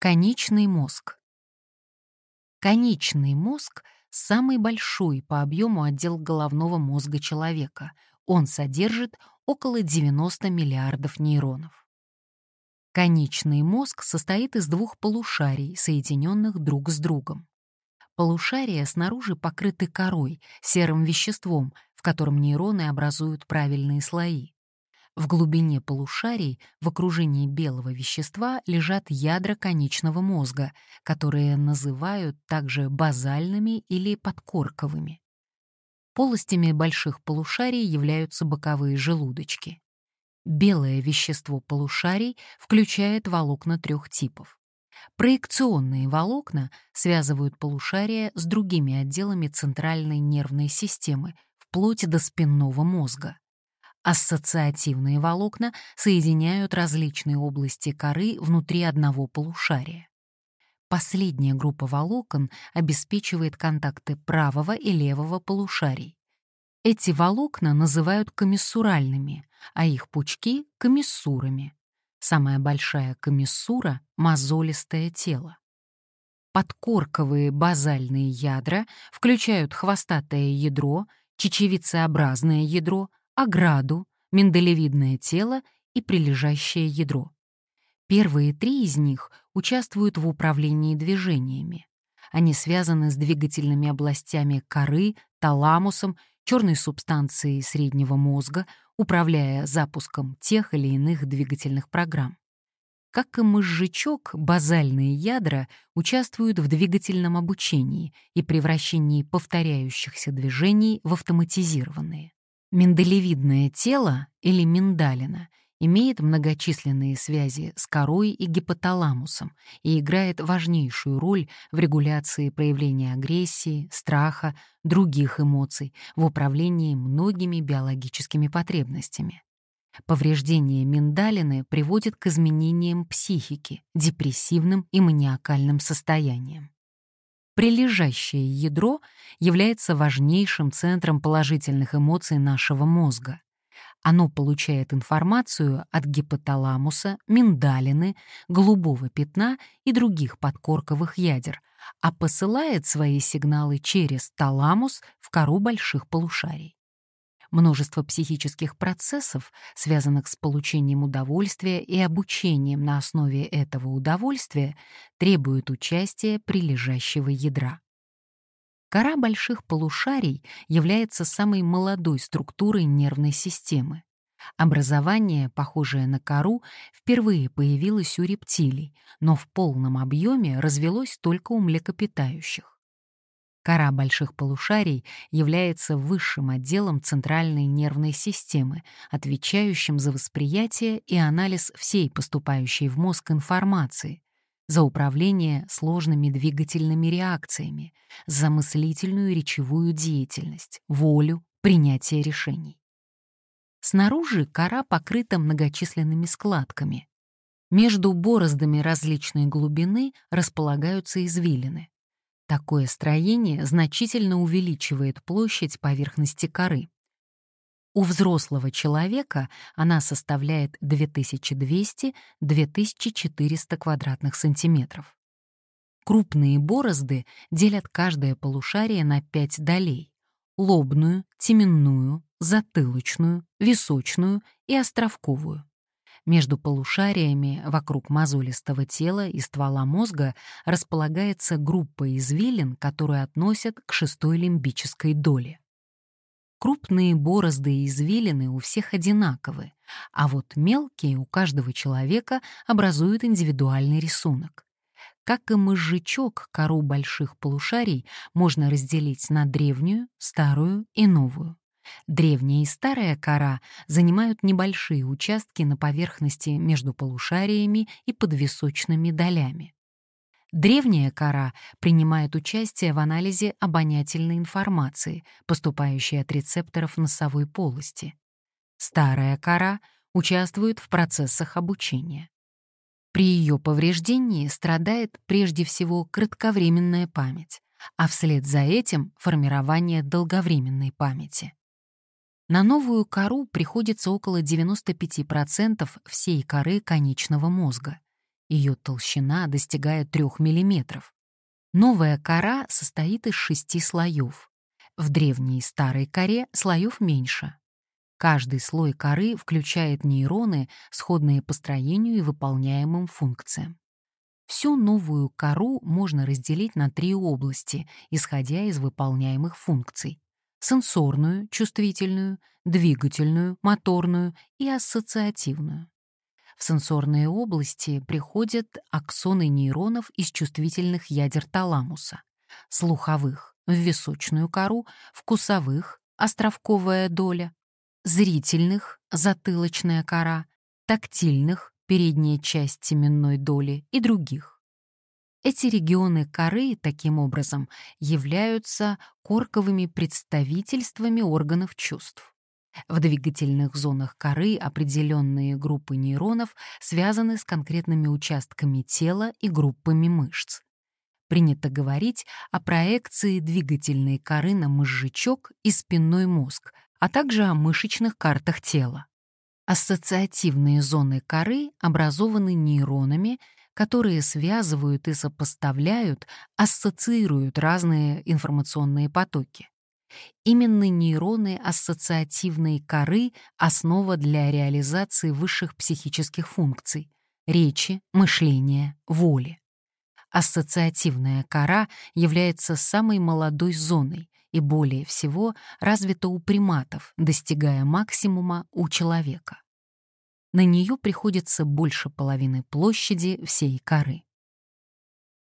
Конечный мозг. Конечный мозг — самый большой по объему отдел головного мозга человека. Он содержит около 90 миллиардов нейронов. Конечный мозг состоит из двух полушарий, соединенных друг с другом. Полушария снаружи покрыты корой, серым веществом, в котором нейроны образуют правильные слои. В глубине полушарий, в окружении белого вещества, лежат ядра конечного мозга, которые называют также базальными или подкорковыми. Полостями больших полушарий являются боковые желудочки. Белое вещество полушарий включает волокна трех типов. Проекционные волокна связывают полушария с другими отделами центральной нервной системы, вплоть до спинного мозга. Ассоциативные волокна соединяют различные области коры внутри одного полушария. Последняя группа волокон обеспечивает контакты правого и левого полушарий. Эти волокна называют комиссуральными, а их пучки — комиссурами. Самая большая комиссура — мозолистое тело. Подкорковые базальные ядра включают хвостатое ядро, чечевицеобразное ядро, ограду, миндалевидное тело и прилежащее ядро. Первые три из них участвуют в управлении движениями. Они связаны с двигательными областями коры, таламусом, черной субстанцией среднего мозга, управляя запуском тех или иных двигательных программ. Как и мозжечок, базальные ядра участвуют в двигательном обучении и превращении повторяющихся движений в автоматизированные. Миндалевидное тело или миндалина имеет многочисленные связи с корой и гипоталамусом и играет важнейшую роль в регуляции проявления агрессии, страха, других эмоций, в управлении многими биологическими потребностями. Повреждение миндалины приводит к изменениям психики, депрессивным и маниакальным состояниям. Прилежащее ядро является важнейшим центром положительных эмоций нашего мозга. Оно получает информацию от гипоталамуса, миндалины, голубого пятна и других подкорковых ядер, а посылает свои сигналы через таламус в кору больших полушарий. Множество психических процессов, связанных с получением удовольствия и обучением на основе этого удовольствия, требуют участия прилежащего ядра. Кора больших полушарий является самой молодой структурой нервной системы. Образование, похожее на кору, впервые появилось у рептилий, но в полном объеме развелось только у млекопитающих. Кора больших полушарий является высшим отделом центральной нервной системы, отвечающим за восприятие и анализ всей поступающей в мозг информации, за управление сложными двигательными реакциями, за мыслительную речевую деятельность, волю, принятие решений. Снаружи кора покрыта многочисленными складками. Между бороздами различной глубины располагаются извилины. Такое строение значительно увеличивает площадь поверхности коры. У взрослого человека она составляет 2200-2400 квадратных сантиметров. Крупные борозды делят каждое полушарие на пять долей — лобную, теменную, затылочную, височную и островковую. Между полушариями вокруг мозолистого тела и ствола мозга располагается группа извилин, которую относят к шестой лимбической доле. Крупные борозды и извилины у всех одинаковы, а вот мелкие у каждого человека образуют индивидуальный рисунок. Как и мозжечок, кору больших полушарий можно разделить на древнюю, старую и новую. Древняя и старая кора занимают небольшие участки на поверхности между полушариями и подвисочными долями. Древняя кора принимает участие в анализе обонятельной информации, поступающей от рецепторов носовой полости. Старая кора участвует в процессах обучения. При ее повреждении страдает прежде всего кратковременная память, а вслед за этим — формирование долговременной памяти. На новую кору приходится около 95% всей коры конечного мозга. Ее толщина достигает 3 мм. Новая кора состоит из шести слоев. В древней старой коре слоев меньше. Каждый слой коры включает нейроны, сходные по строению и выполняемым функциям. Всю новую кору можно разделить на три области, исходя из выполняемых функций. Сенсорную, чувствительную, двигательную, моторную и ассоциативную. В сенсорные области приходят аксоны нейронов из чувствительных ядер таламуса, слуховых — в височную кору, вкусовых — островковая доля, зрительных — затылочная кора, тактильных — передняя часть теменной доли и других. Эти регионы коры, таким образом, являются корковыми представительствами органов чувств. В двигательных зонах коры определенные группы нейронов связаны с конкретными участками тела и группами мышц. Принято говорить о проекции двигательной коры на мозжечок и спинной мозг, а также о мышечных картах тела. Ассоциативные зоны коры образованы нейронами, которые связывают и сопоставляют, ассоциируют разные информационные потоки. Именно нейроны ассоциативной коры — основа для реализации высших психических функций — речи, мышления, воли. Ассоциативная кора является самой молодой зоной и более всего развита у приматов, достигая максимума у человека. На нее приходится больше половины площади всей коры.